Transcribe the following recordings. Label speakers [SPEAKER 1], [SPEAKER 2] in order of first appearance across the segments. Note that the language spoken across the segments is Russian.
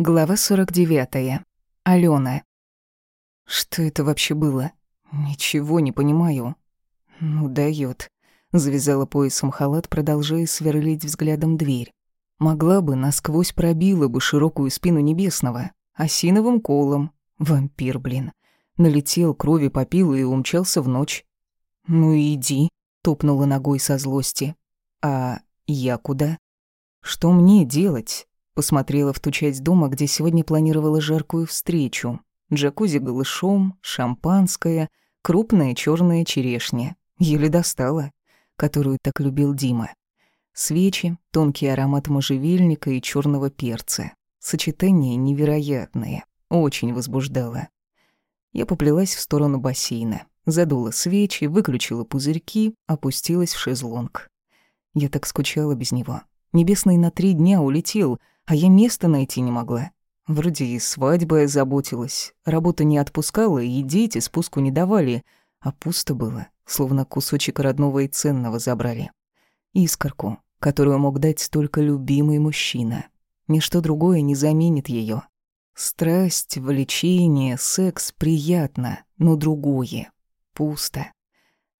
[SPEAKER 1] Глава 49. Алена. Что это вообще было? Ничего не понимаю. Ну, даёт. Завязала поясом халат, продолжая сверлить взглядом дверь. Могла бы, насквозь пробила бы широкую спину небесного. Осиновым колом. Вампир, блин. Налетел, крови попил и умчался в ночь. «Ну иди», — топнула ногой со злости. «А я куда? Что мне делать?» Посмотрела в ту часть дома, где сегодня планировала жаркую встречу. Джакузи голышом, шампанское, крупная черная черешня. Еле достала, которую так любил Дима. Свечи, тонкий аромат можжевельника и черного перца. Сочетание невероятное, очень возбуждало. Я поплелась в сторону бассейна, задула свечи, выключила пузырьки, опустилась в шезлонг. Я так скучала без него. Небесный на три дня улетел — а я места найти не могла. Вроде и свадьбой заботилась, работа не отпускала, и дети спуску не давали, а пусто было, словно кусочек родного и ценного забрали. Искорку, которую мог дать только любимый мужчина. Ничто другое не заменит ее. Страсть, влечение, секс приятно, но другое. Пусто.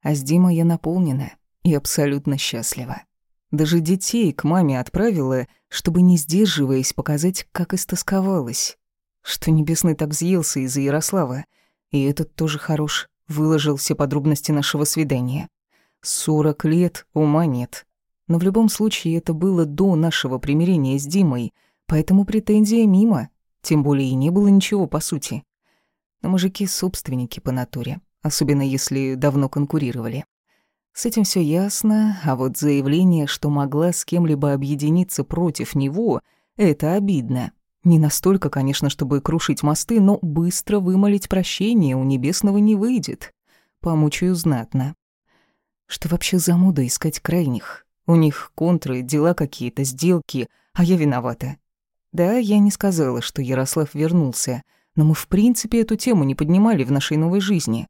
[SPEAKER 1] А с Димой я наполнена и абсолютно счастлива. Даже детей к маме отправила, чтобы, не сдерживаясь, показать, как истосковалась. Что Небесный так взъелся из-за Ярослава. И этот тоже хорош, выложил все подробности нашего свидания. Сорок лет, ума нет. Но в любом случае это было до нашего примирения с Димой, поэтому претензия мимо, тем более и не было ничего по сути. Но мужики — собственники по натуре, особенно если давно конкурировали. С этим все ясно, а вот заявление, что могла с кем-либо объединиться против него, это обидно. Не настолько, конечно, чтобы крушить мосты, но быстро вымолить прощение у Небесного не выйдет. Помучаю знатно. Что вообще за мода искать крайних? У них контры, дела какие-то, сделки, а я виновата. Да, я не сказала, что Ярослав вернулся, но мы в принципе эту тему не поднимали в нашей новой жизни.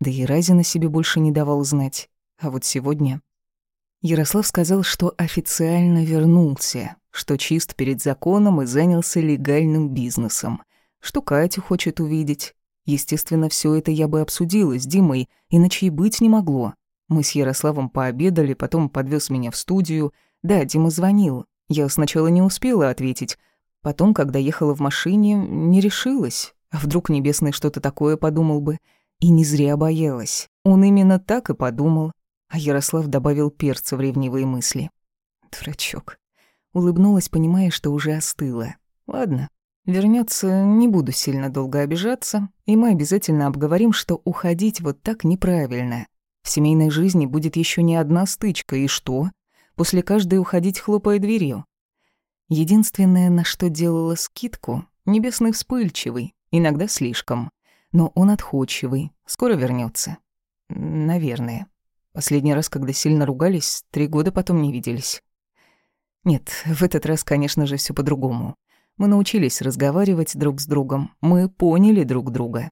[SPEAKER 1] Да и Разина себе больше не давал знать. А вот сегодня... Ярослав сказал, что официально вернулся, что чист перед законом и занялся легальным бизнесом, что Катю хочет увидеть. Естественно, все это я бы обсудила с Димой, иначе и быть не могло. Мы с Ярославом пообедали, потом подвез меня в студию. Да, Дима звонил. Я сначала не успела ответить. Потом, когда ехала в машине, не решилась. А вдруг Небесный что-то такое подумал бы. И не зря боялась. Он именно так и подумал. А Ярослав добавил перца в ревнивые мысли. Дурачок. Улыбнулась, понимая, что уже остыла. Ладно, вернется, не буду сильно долго обижаться, и мы обязательно обговорим, что уходить вот так неправильно. В семейной жизни будет еще не одна стычка, и что? После каждой уходить, хлопая дверью. Единственное, на что делала скидку, небесный вспыльчивый, иногда слишком. Но он отходчивый, скоро вернется. Наверное. Последний раз, когда сильно ругались, три года потом не виделись. Нет, в этот раз, конечно же, все по-другому. Мы научились разговаривать друг с другом, мы поняли друг друга.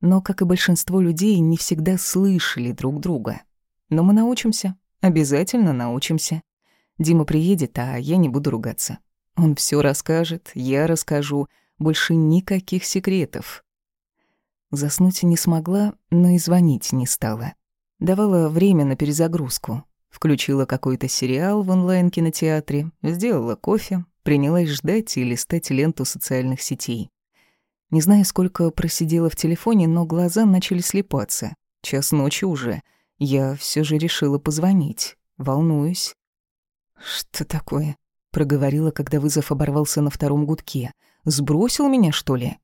[SPEAKER 1] Но, как и большинство людей, не всегда слышали друг друга. Но мы научимся, обязательно научимся. Дима приедет, а я не буду ругаться. Он все расскажет, я расскажу, больше никаких секретов. Заснуть не смогла, но и звонить не стала. Давала время на перезагрузку. Включила какой-то сериал в онлайн-кинотеатре, сделала кофе, принялась ждать и листать ленту социальных сетей. Не знаю, сколько просидела в телефоне, но глаза начали слепаться. Час ночи уже. Я все же решила позвонить. Волнуюсь. «Что такое?» — проговорила, когда вызов оборвался на втором гудке. «Сбросил меня, что ли?»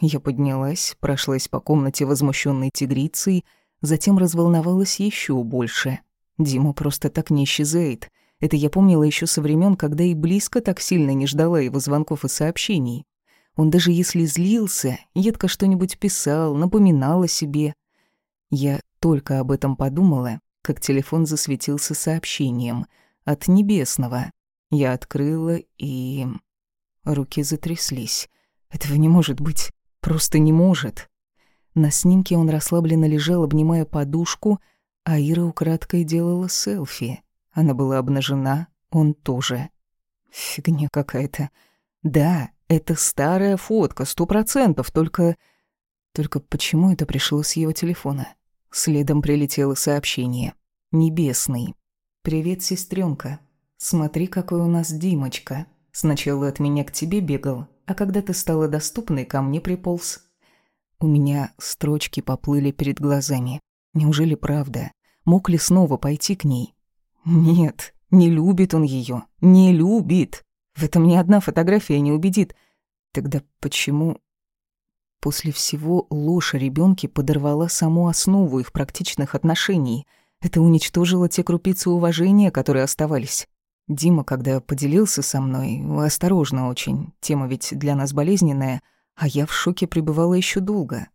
[SPEAKER 1] Я поднялась, прошлась по комнате возмущенной тигрицей, Затем разволновалась еще больше. Дима просто так не исчезает. Это я помнила еще со времен, когда и близко так сильно не ждала его звонков и сообщений. Он даже если злился, едко что-нибудь писал, напоминал о себе. Я только об этом подумала, как телефон засветился сообщением от Небесного. Я открыла и... Руки затряслись. Этого не может быть. Просто не может. На снимке он расслабленно лежал, обнимая подушку, а Ира украдкой делала селфи. Она была обнажена, он тоже. Фигня какая-то. Да, Это старая фотка, сто процентов, только... Только почему это пришло с его телефона? Следом прилетело сообщение. Небесный. «Привет, сестренка. Смотри, какой у нас Димочка. Сначала от меня к тебе бегал, а когда ты стала доступной, ко мне приполз. У меня строчки поплыли перед глазами. Неужели правда? Мог ли снова пойти к ней? Нет, не любит он ее, не любит. В этом ни одна фотография не убедит. Тогда почему... После всего ложь о подорвала саму основу их практичных отношений. Это уничтожило те крупицы уважения, которые оставались. Дима, когда поделился со мной, осторожно очень, тема ведь для нас болезненная, а я в шоке пребывала еще долго.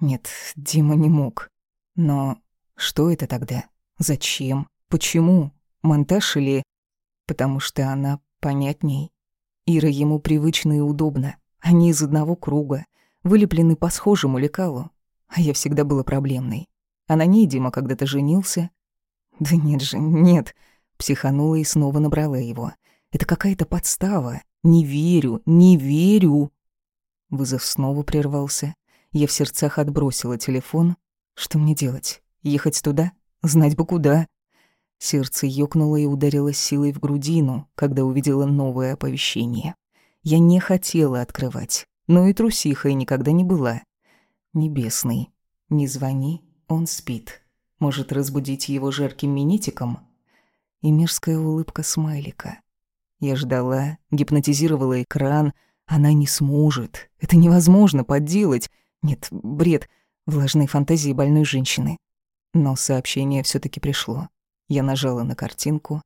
[SPEAKER 1] Нет, Дима не мог. Но что это тогда? Зачем? Почему? Монтаж или... Потому что она понятней. Ира ему привычно и удобно. Они из одного круга, вылеплены по схожему лекалу. А я всегда была проблемной. А на ней Дима когда-то женился. Да нет же, нет. Психанула и снова набрала его. Это какая-то подстава. Не верю, не верю. Вызов снова прервался. Я в сердцах отбросила телефон. Что мне делать? Ехать туда? Знать бы куда. Сердце ёкнуло и ударило силой в грудину, когда увидела новое оповещение. Я не хотела открывать, но и трусихой никогда не была. Небесный. Не звони, он спит. Может, разбудить его жарким минетиком? и мерзкая улыбка смайлика. Я ждала, гипнотизировала экран. Она не сможет. Это невозможно подделать. Нет, бред. Влажные фантазии больной женщины. Но сообщение все таки пришло. Я нажала на картинку.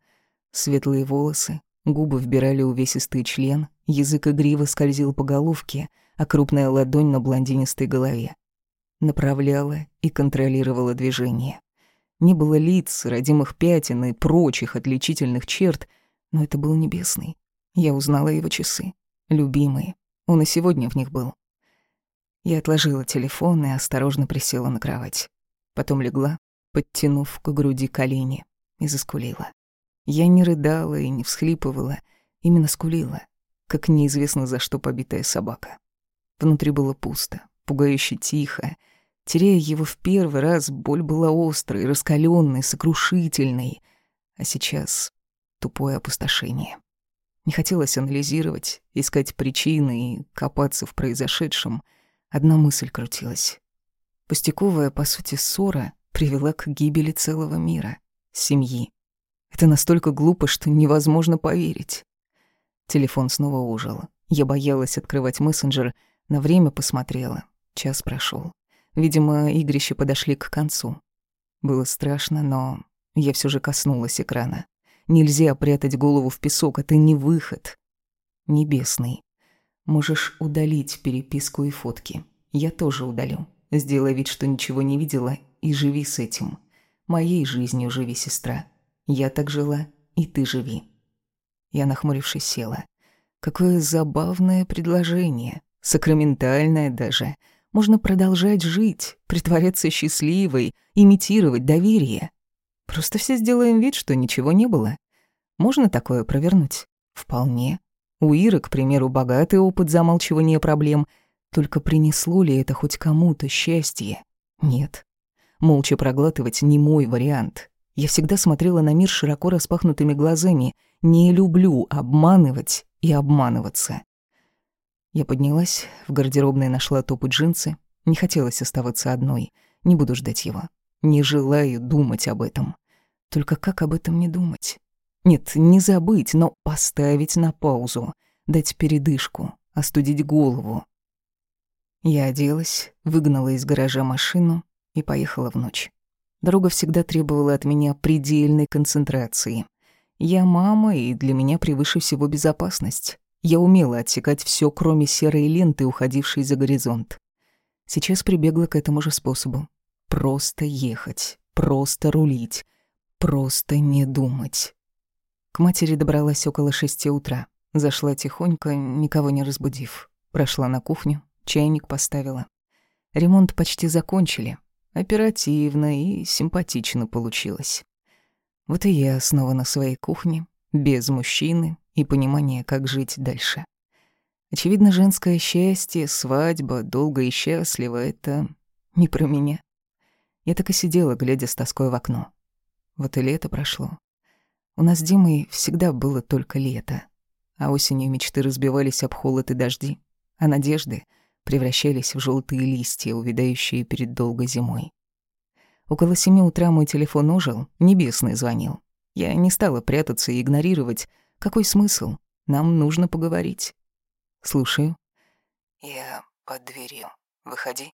[SPEAKER 1] Светлые волосы, губы вбирали увесистый член, язык игриво скользил по головке, а крупная ладонь на блондинистой голове. Направляла и контролировала движение. Не было лиц, родимых пятен и прочих отличительных черт, но это был небесный. Я узнала его часы. Любимые. Он и сегодня в них был. Я отложила телефон и осторожно присела на кровать. Потом легла, подтянув к груди колени, и заскулила. Я не рыдала и не всхлипывала, именно скулила, как неизвестно за что побитая собака. Внутри было пусто, пугающе тихо, Теряя его в первый раз, боль была острой, раскаленной, сокрушительной. А сейчас тупое опустошение. Не хотелось анализировать, искать причины и копаться в произошедшем. Одна мысль крутилась. Пустяковая, по сути, ссора привела к гибели целого мира, семьи. Это настолько глупо, что невозможно поверить. Телефон снова ужил. Я боялась открывать мессенджер, на время посмотрела. Час прошел. Видимо, игрища подошли к концу. Было страшно, но я все же коснулась экрана. Нельзя прятать голову в песок, это не выход. Небесный. Можешь удалить переписку и фотки. Я тоже удалю. Сделай вид, что ничего не видела, и живи с этим. Моей жизнью живи, сестра. Я так жила, и ты живи. Я, нахмурившись, села. Какое забавное предложение. Сакраментальное даже — можно продолжать жить, притворяться счастливой, имитировать доверие. Просто все сделаем вид, что ничего не было. Можно такое провернуть? Вполне. У Иры, к примеру, богатый опыт замалчивания проблем. Только принесло ли это хоть кому-то счастье? Нет. Молча проглатывать не мой вариант. Я всегда смотрела на мир широко распахнутыми глазами. Не люблю обманывать и обманываться. Я поднялась, в гардеробной нашла топ и джинсы. Не хотелось оставаться одной. Не буду ждать его. Не желаю думать об этом. Только как об этом не думать? Нет, не забыть, но поставить на паузу. Дать передышку, остудить голову. Я оделась, выгнала из гаража машину и поехала в ночь. Дорога всегда требовала от меня предельной концентрации. Я мама, и для меня превыше всего безопасность. Я умела отсекать все, кроме серой ленты, уходившей за горизонт. Сейчас прибегла к этому же способу. Просто ехать, просто рулить, просто не думать. К матери добралась около шести утра. Зашла тихонько, никого не разбудив. Прошла на кухню, чайник поставила. Ремонт почти закончили. Оперативно и симпатично получилось. Вот и я снова на своей кухне, без мужчины, и понимание, как жить дальше. Очевидно, женское счастье, свадьба, долго и счастливо — это не про меня. Я так и сидела, глядя с тоской в окно. Вот и лето прошло. У нас с Димой всегда было только лето. А осенью мечты разбивались об холод и дожди, а надежды превращались в желтые листья, увядающие перед долгой зимой. Около семи утра мой телефон ожил, небесный звонил. Я не стала прятаться и игнорировать. Какой смысл? Нам нужно поговорить. Слушаю.
[SPEAKER 2] Я под дверью. Выходи.